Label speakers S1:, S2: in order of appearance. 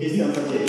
S1: Cristian Sánchez.